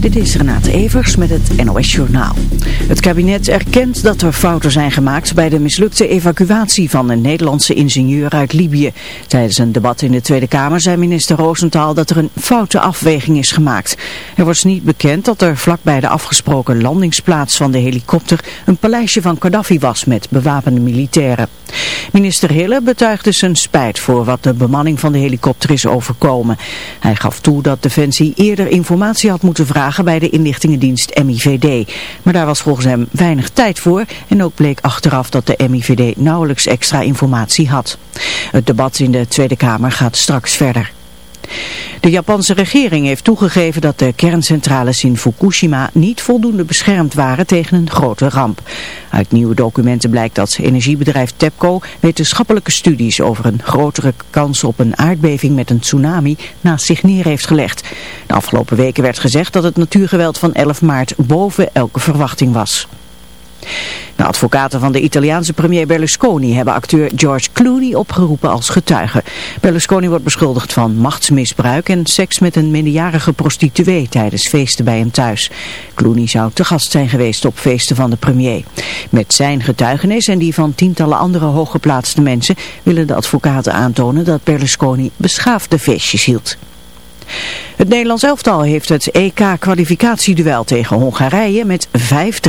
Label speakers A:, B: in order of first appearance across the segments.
A: Dit is Renate Evers met het NOS Journaal. Het kabinet erkent dat er fouten zijn gemaakt bij de mislukte evacuatie van een Nederlandse ingenieur uit Libië. Tijdens een debat in de Tweede Kamer zei minister Roosentaal dat er een foute afweging is gemaakt. Er was niet bekend dat er vlakbij de afgesproken landingsplaats van de helikopter een paleisje van Gaddafi was met bewapende militairen. Minister Hille betuigde zijn spijt voor wat de bemanning van de helikopter is overkomen. Hij gaf toe dat Defensie eerder informatie had moeten vragen bij de inlichtingendienst MIVD. Maar daar was volgens hem weinig tijd voor en ook bleek achteraf dat de MIVD nauwelijks extra informatie had. Het debat in de Tweede Kamer gaat straks verder. De Japanse regering heeft toegegeven dat de kerncentrales in Fukushima niet voldoende beschermd waren tegen een grote ramp. Uit nieuwe documenten blijkt dat energiebedrijf TEPCO wetenschappelijke studies over een grotere kans op een aardbeving met een tsunami naast zich neer heeft gelegd. De afgelopen weken werd gezegd dat het natuurgeweld van 11 maart boven elke verwachting was. De advocaten van de Italiaanse premier Berlusconi hebben acteur George Clooney opgeroepen als getuige. Berlusconi wordt beschuldigd van machtsmisbruik en seks met een minderjarige prostituee tijdens feesten bij hem thuis. Clooney zou te gast zijn geweest op feesten van de premier. Met zijn getuigenis en die van tientallen andere hooggeplaatste mensen willen de advocaten aantonen dat Berlusconi beschaafde feestjes hield. Het Nederlands elftal heeft het EK-kwalificatieduel tegen Hongarije met 5-3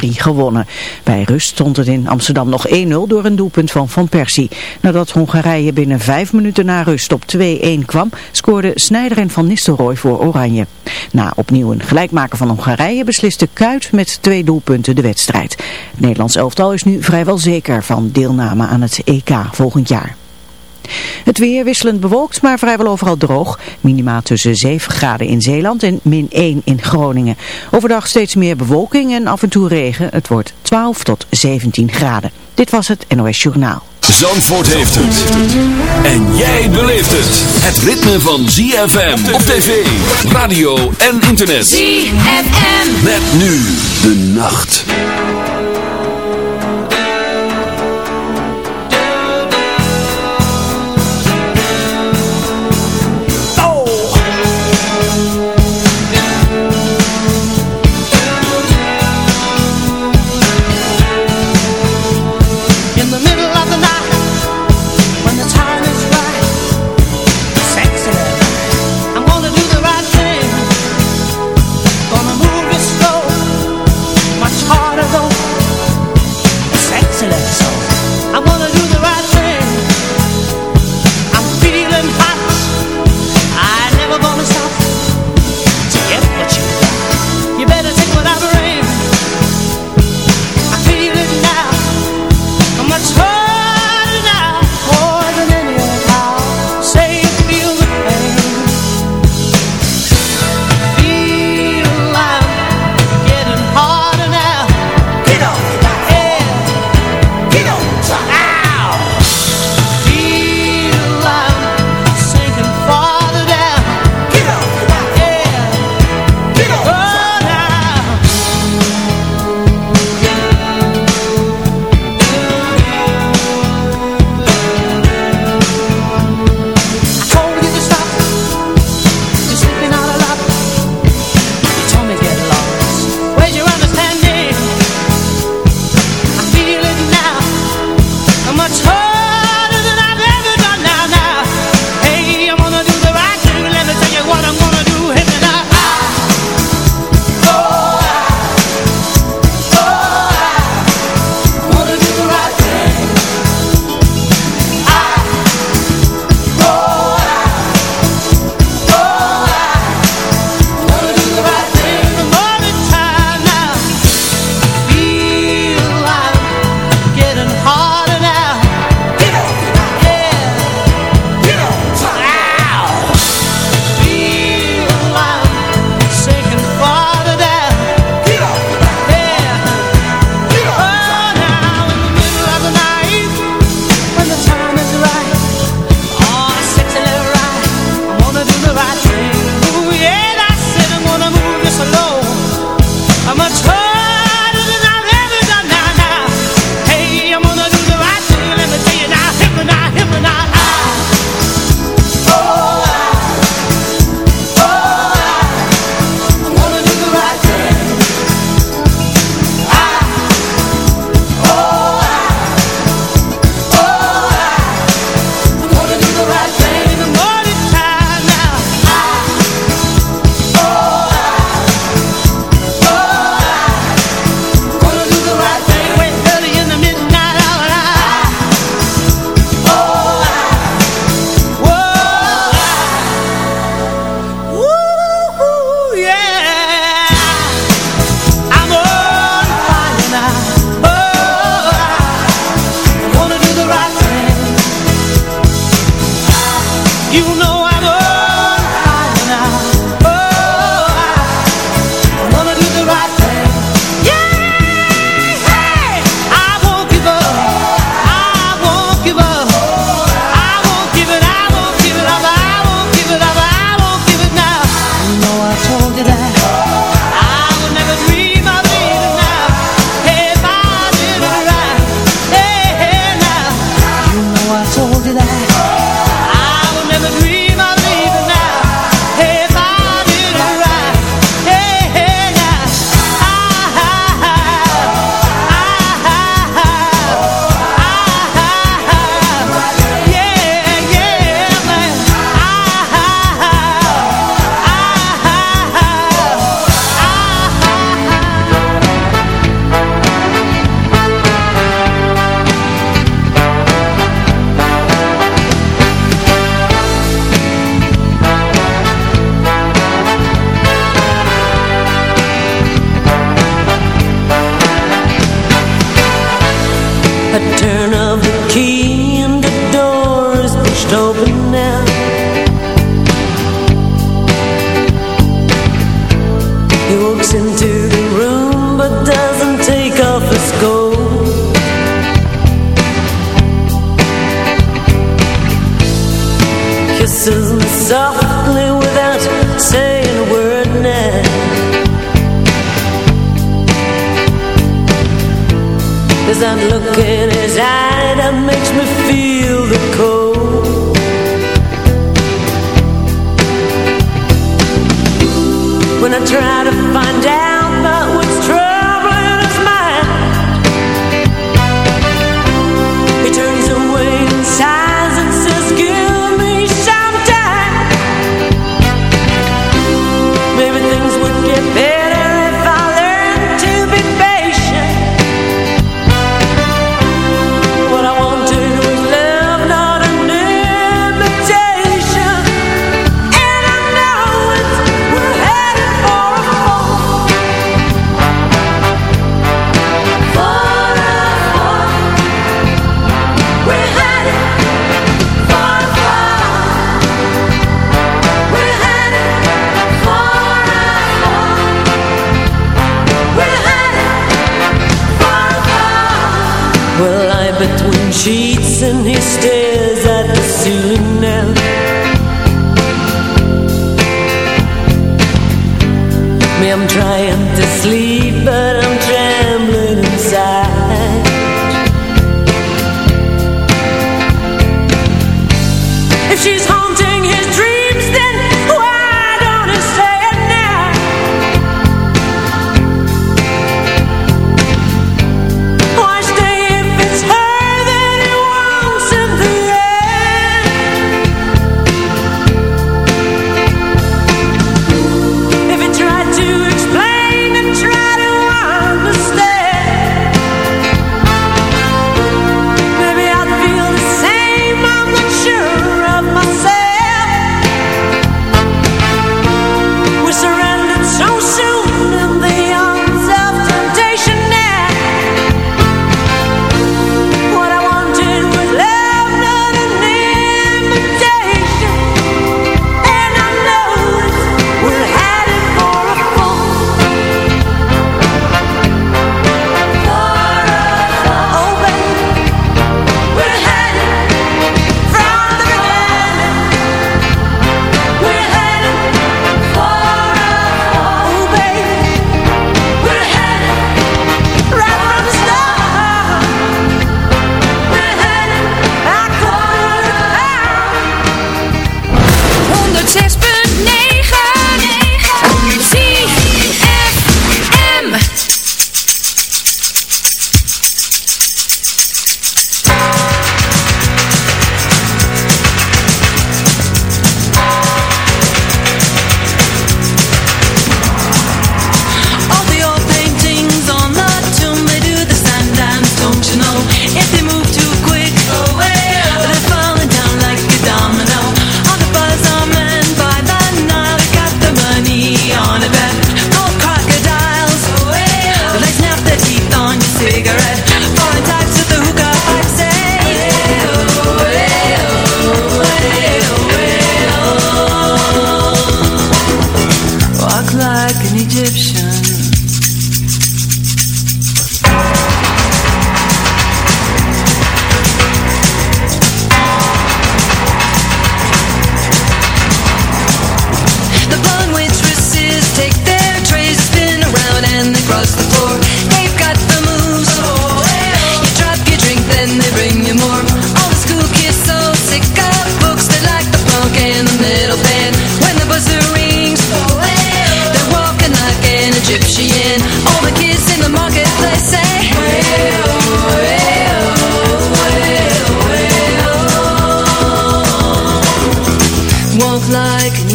A: gewonnen. Bij rust stond het in Amsterdam nog 1-0 door een doelpunt van Van Persie. Nadat Hongarije binnen 5 minuten na rust op 2-1 kwam, scoorden Snijder en Van Nistelrooy voor Oranje. Na opnieuw een gelijkmaker van Hongarije besliste Kuit met twee doelpunten de wedstrijd. Het Nederlands elftal is nu vrijwel zeker van deelname aan het EK volgend jaar. Het weer wisselend bewolkt, maar vrijwel overal droog. Minima tussen 7 graden in Zeeland en min 1 in Groningen. Overdag steeds meer bewolking en af en toe regen. Het wordt 12 tot 17 graden. Dit was het NOS Journaal.
B: Zandvoort heeft het. En jij beleeft het. Het ritme van ZFM op tv, radio en internet. ZFM. Met nu de nacht.
C: one down.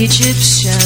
C: Egyptian.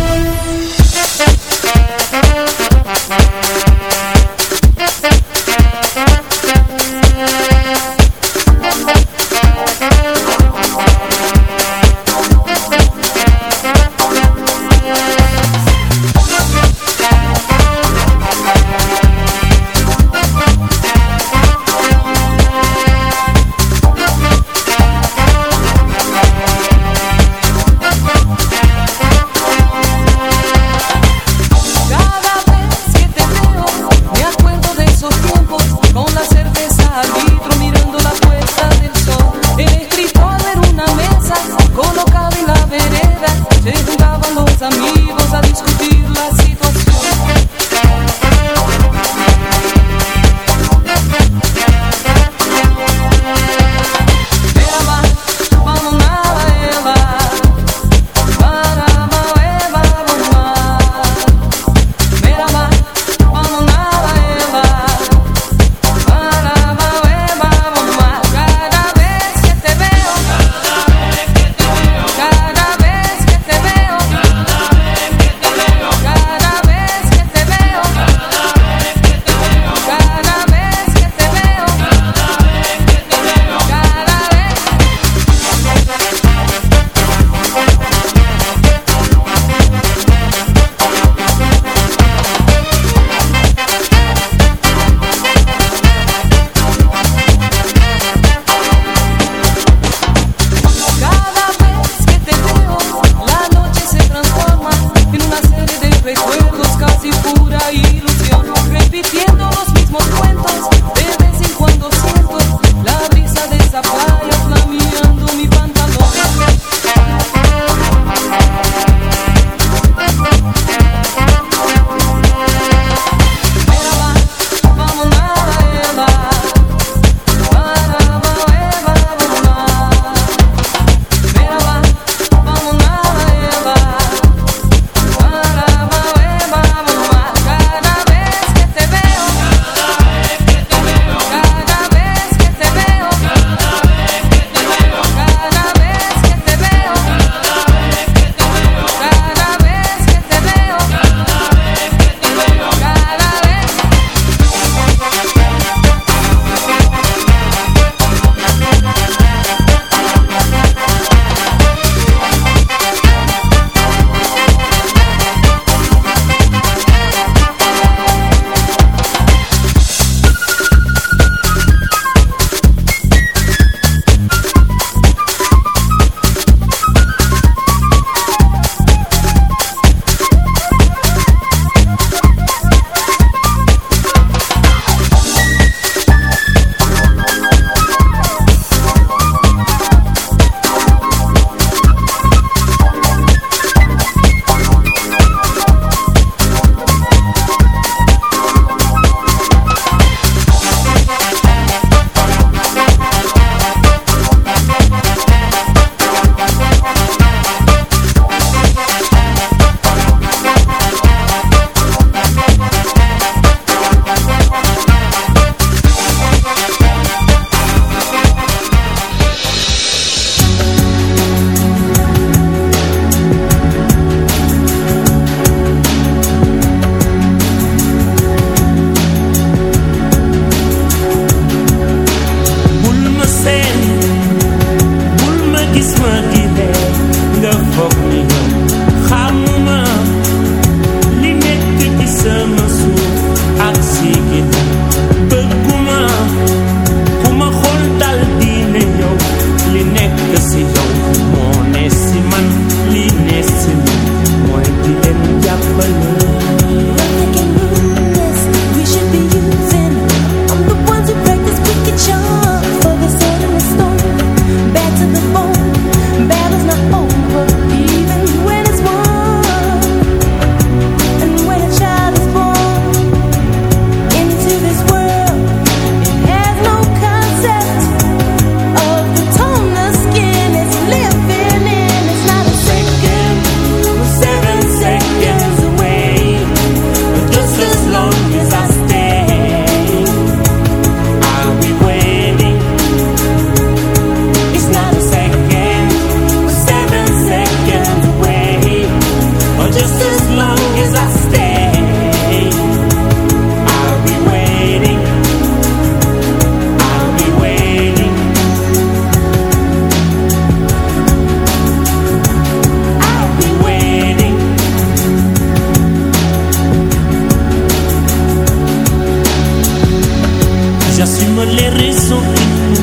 D: souris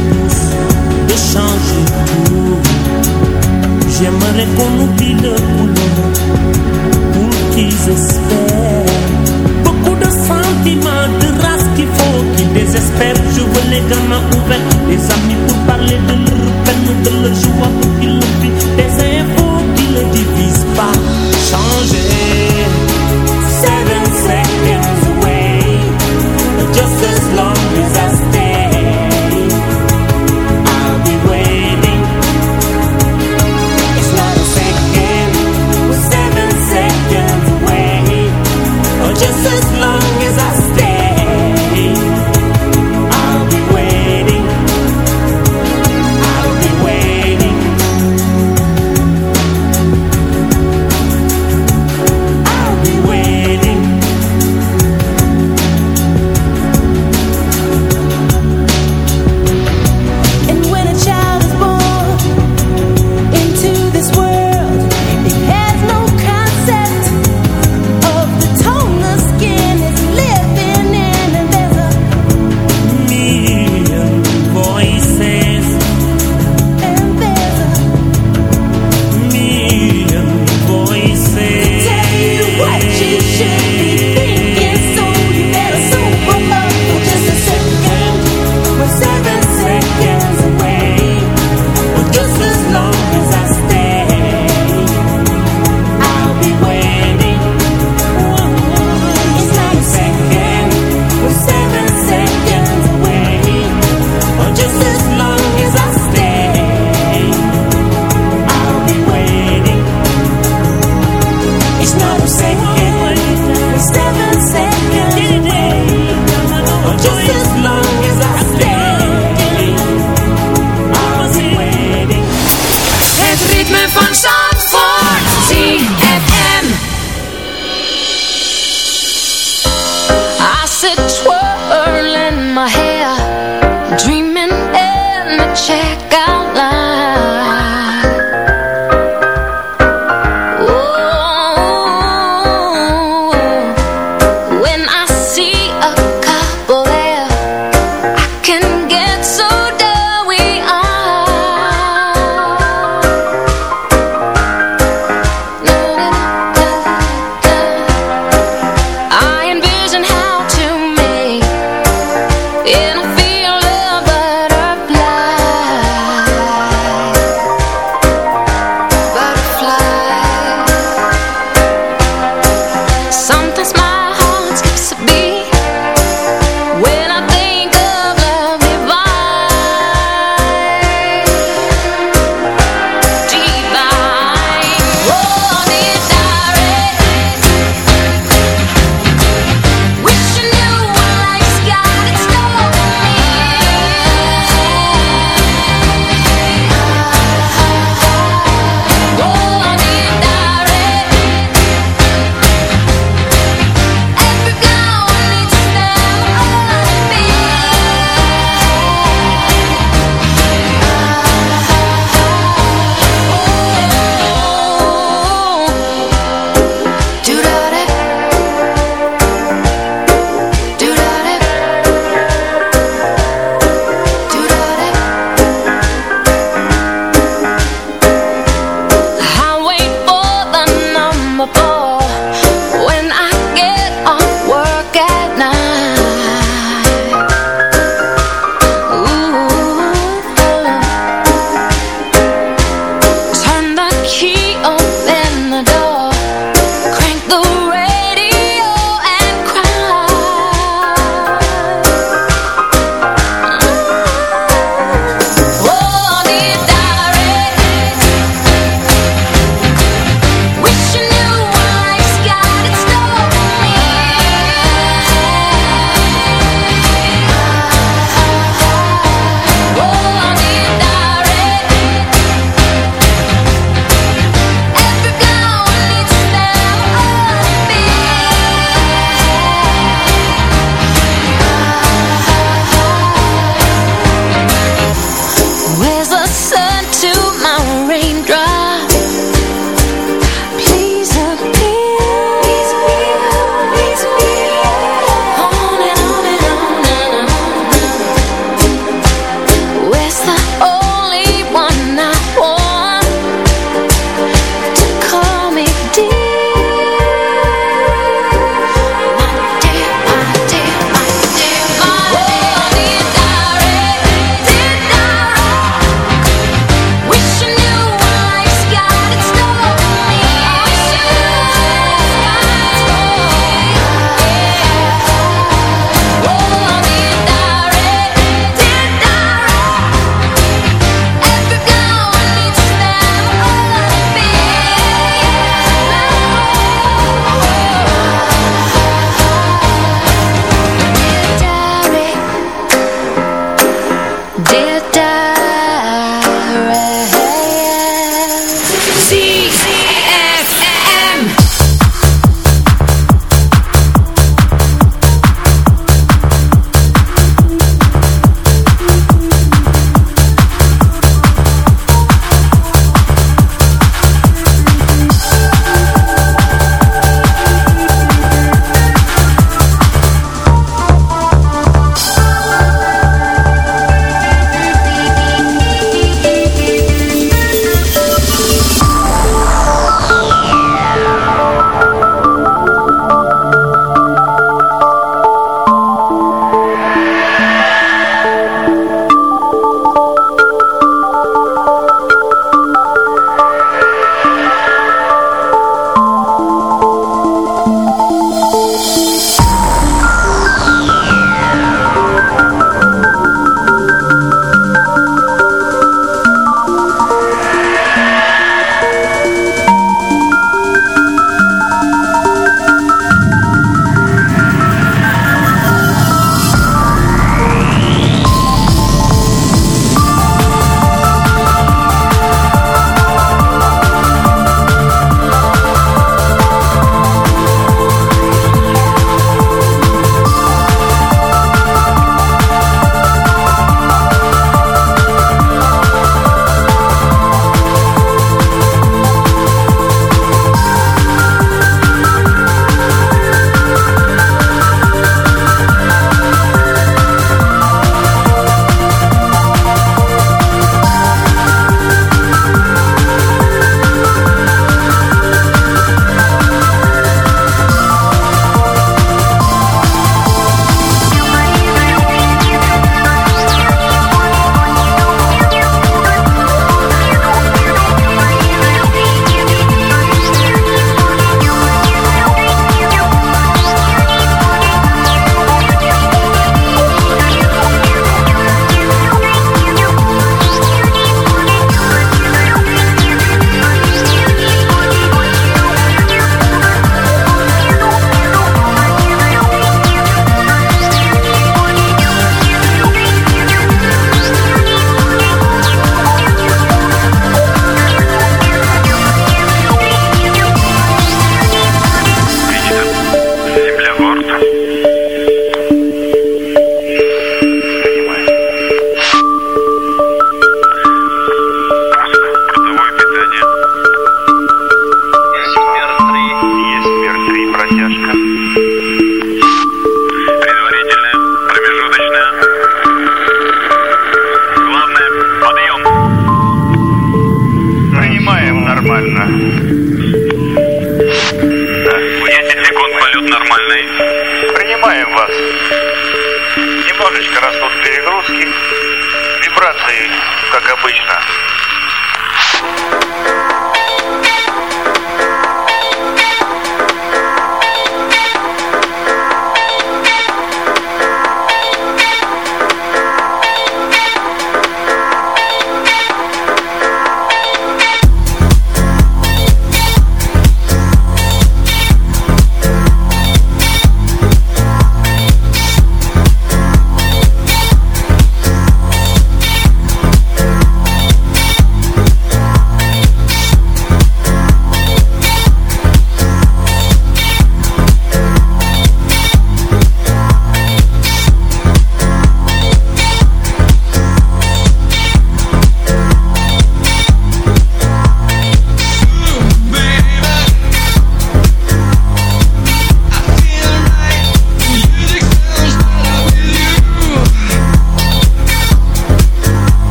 D: de changer tout. J'aimerais qu'on oublie le boulot pour qu'ils espèrent.
E: não sei.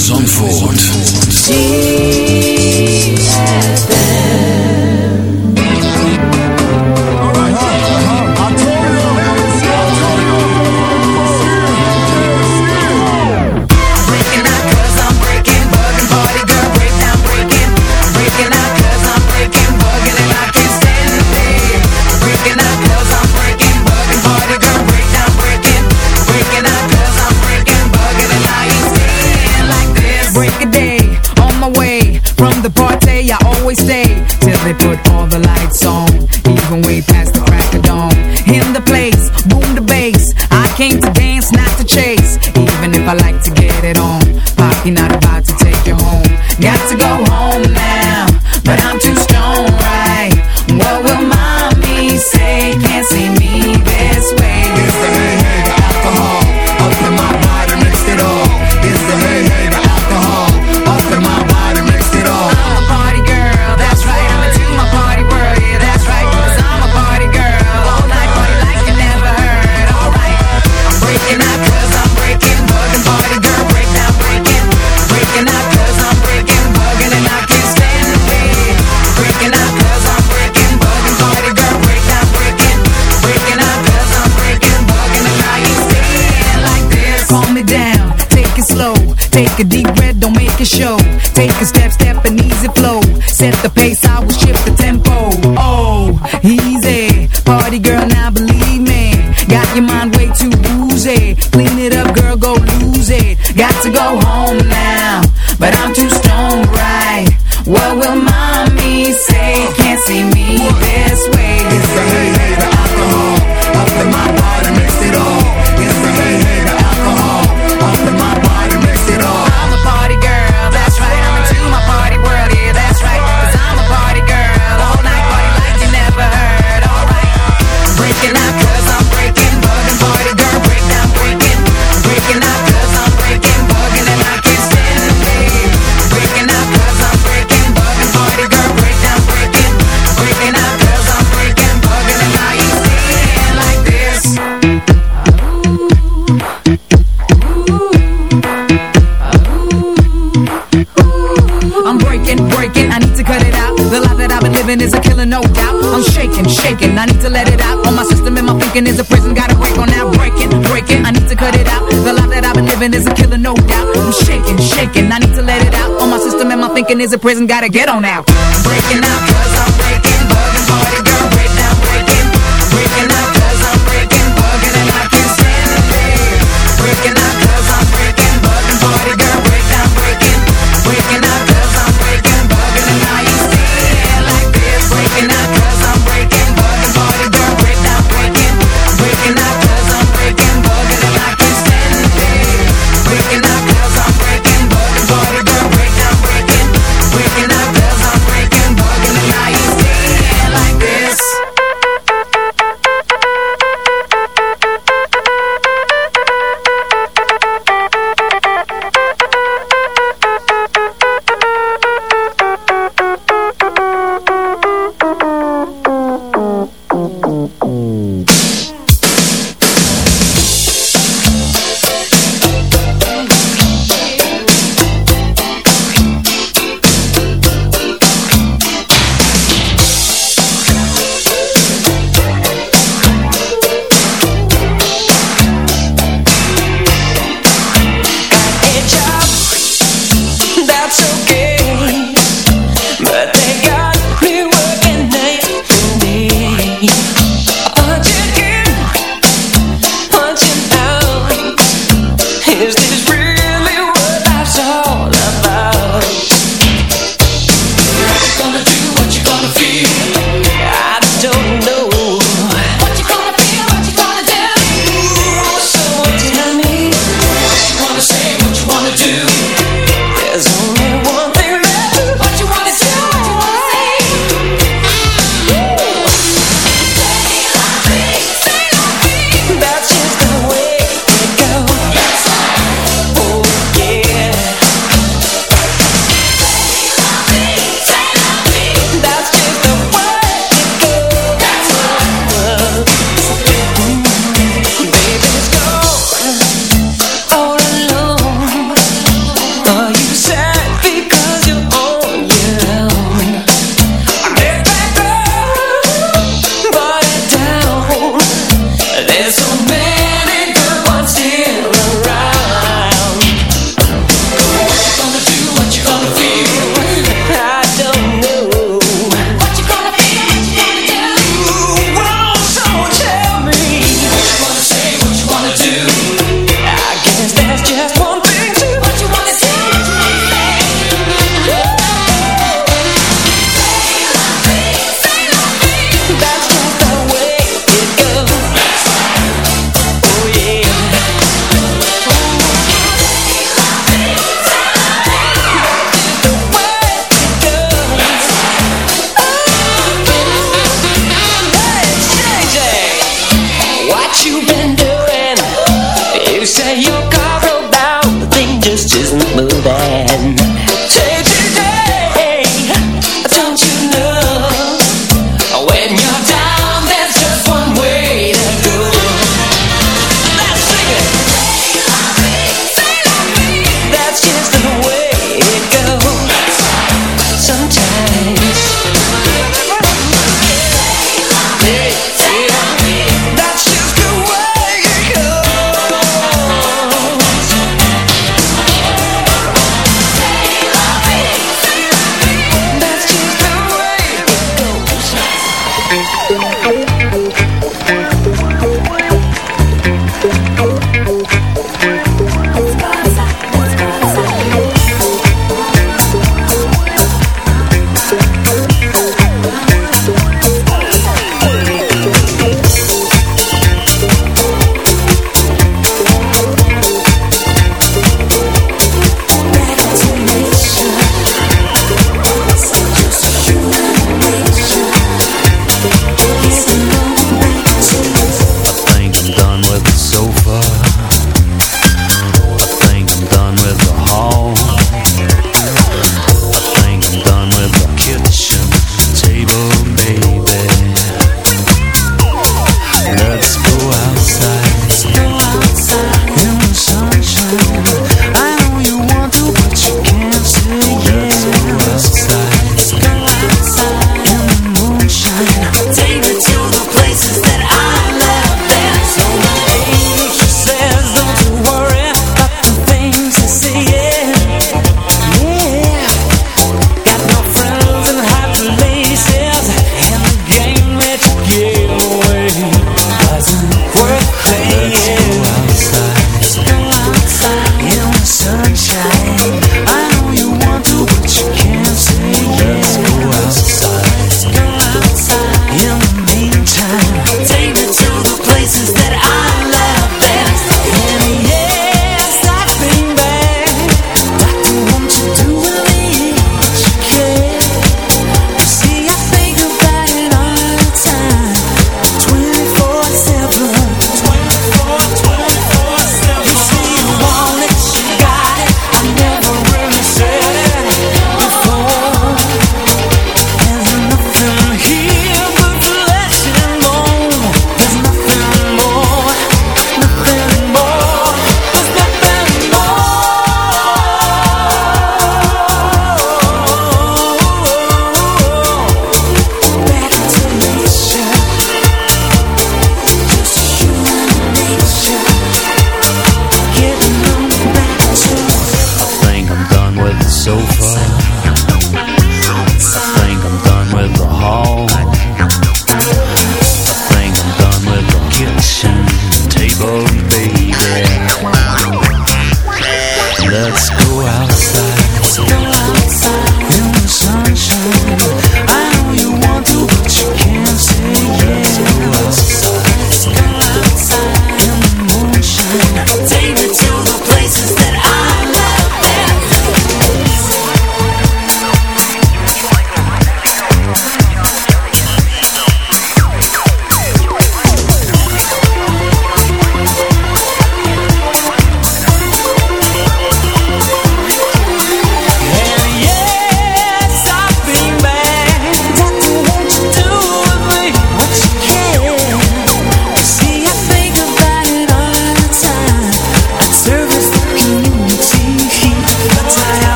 E: Zandvoort.
F: Take a step, step and easy flow. Set the thinking is a prison, gotta get on out. I'm breaking out.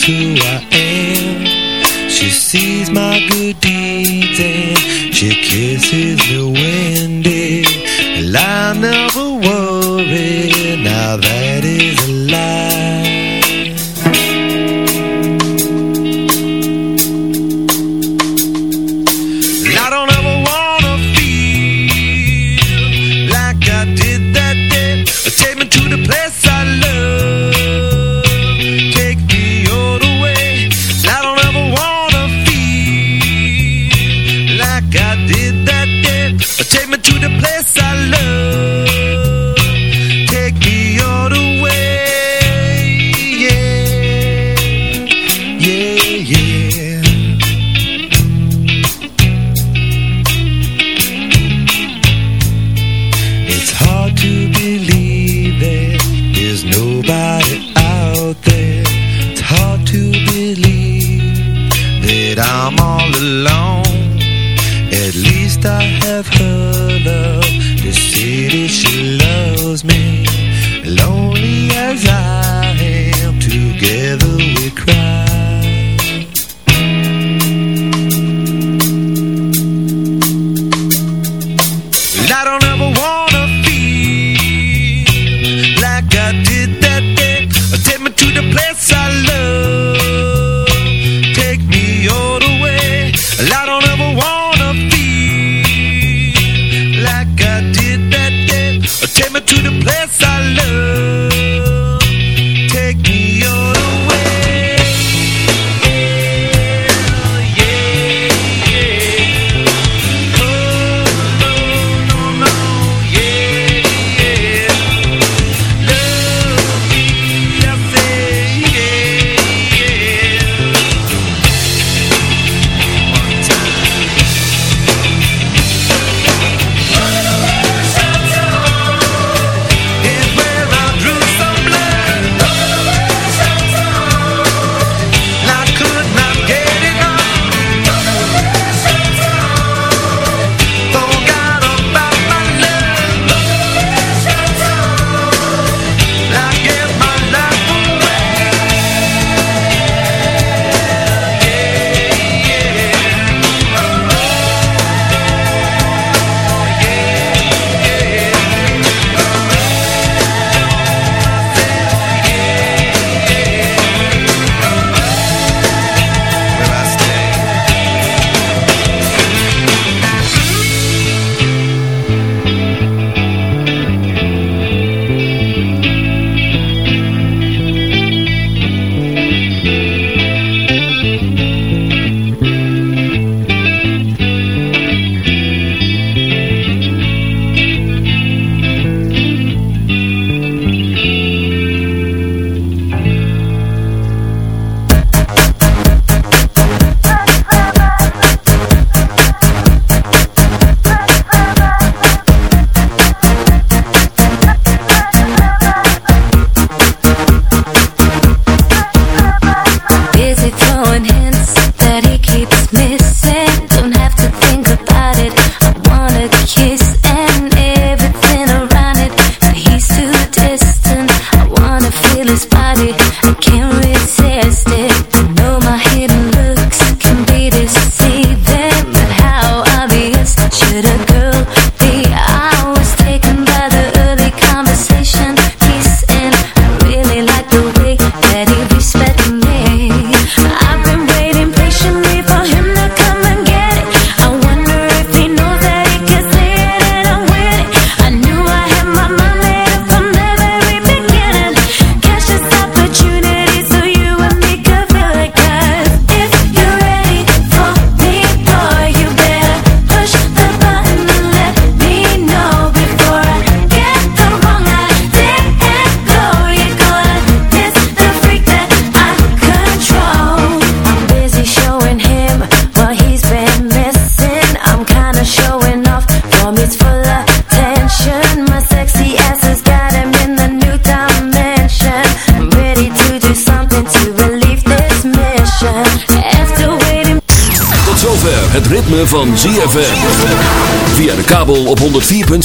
G: knows who I am. She sees my good deeds and she kisses the wind. And I never worry now that